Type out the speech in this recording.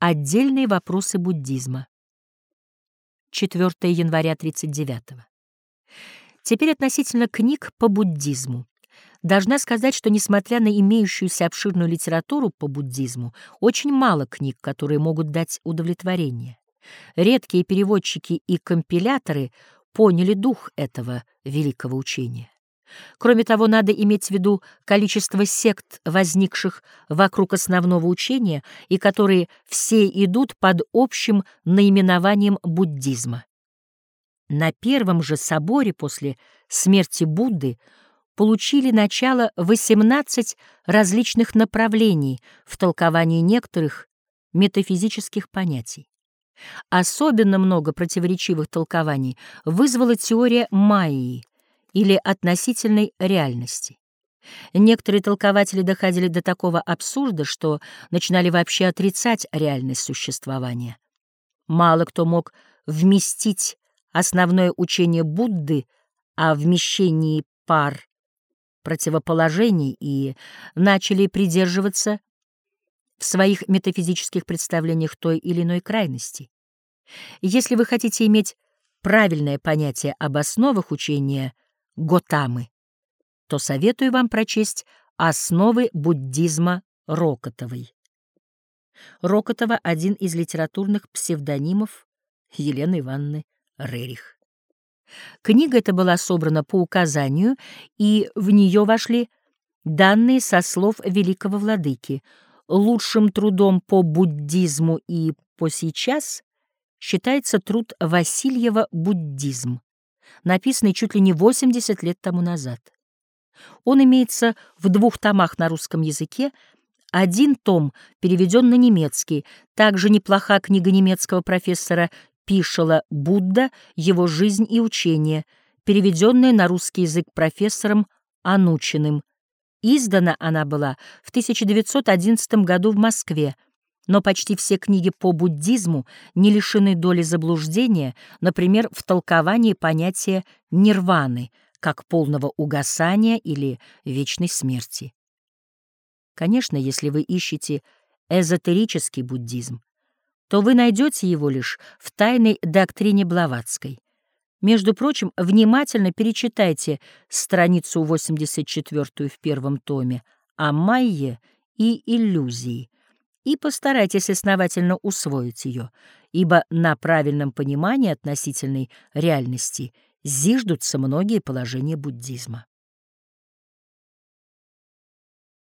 Отдельные вопросы буддизма. 4 января 39 -го. Теперь относительно книг по буддизму. Должна сказать, что, несмотря на имеющуюся обширную литературу по буддизму, очень мало книг, которые могут дать удовлетворение. Редкие переводчики и компиляторы поняли дух этого великого учения. Кроме того, надо иметь в виду количество сект, возникших вокруг основного учения и которые все идут под общим наименованием буддизма. На первом же соборе после смерти Будды получили начало 18 различных направлений в толковании некоторых метафизических понятий. Особенно много противоречивых толкований вызвала теория Майи, или относительной реальности. Некоторые толкователи доходили до такого абсурда, что начинали вообще отрицать реальность существования. Мало кто мог вместить основное учение Будды о вмещении пар противоположений и начали придерживаться в своих метафизических представлениях той или иной крайности. Если вы хотите иметь правильное понятие об основах учения Готамы, то советую вам прочесть «Основы буддизма Рокотовой». Рокотова — один из литературных псевдонимов Елены Ивановны Рерих. Книга эта была собрана по указанию, и в нее вошли данные со слов великого владыки. Лучшим трудом по буддизму и по сейчас считается труд Васильева «Буддизм» написанный чуть ли не 80 лет тому назад. Он имеется в двух томах на русском языке, один том переведен на немецкий, также неплоха книга немецкого профессора Пишела «Будда. Его жизнь и учение», переведенная на русский язык профессором Анучиным. Издана она была в 1911 году в Москве, но почти все книги по буддизму не лишены доли заблуждения, например, в толковании понятия нирваны как полного угасания или вечной смерти. Конечно, если вы ищете эзотерический буддизм, то вы найдете его лишь в тайной доктрине Блаватской. Между прочим, внимательно перечитайте страницу 84 в первом томе о майе и иллюзии, и постарайтесь основательно усвоить ее, ибо на правильном понимании относительной реальности зиждутся многие положения буддизма.